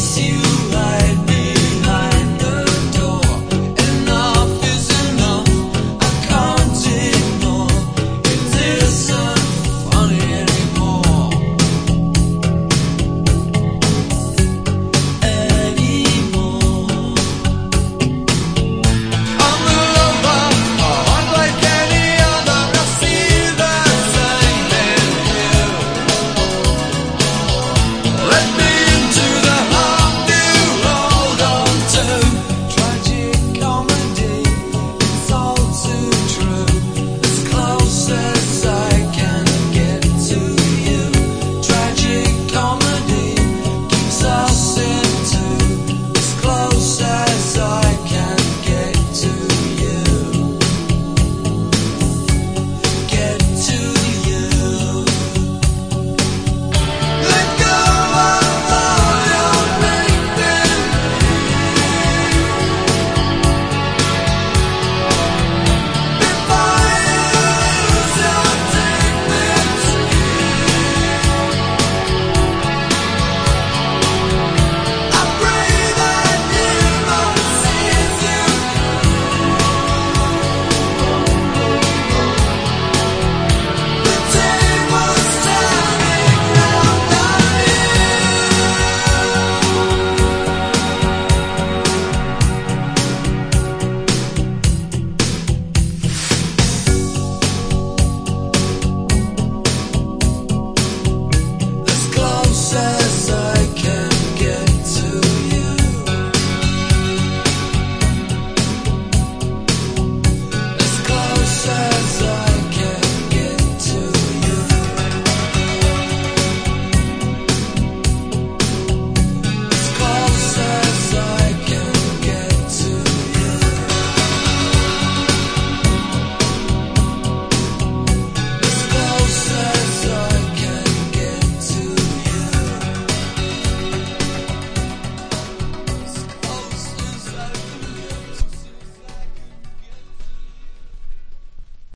miss you.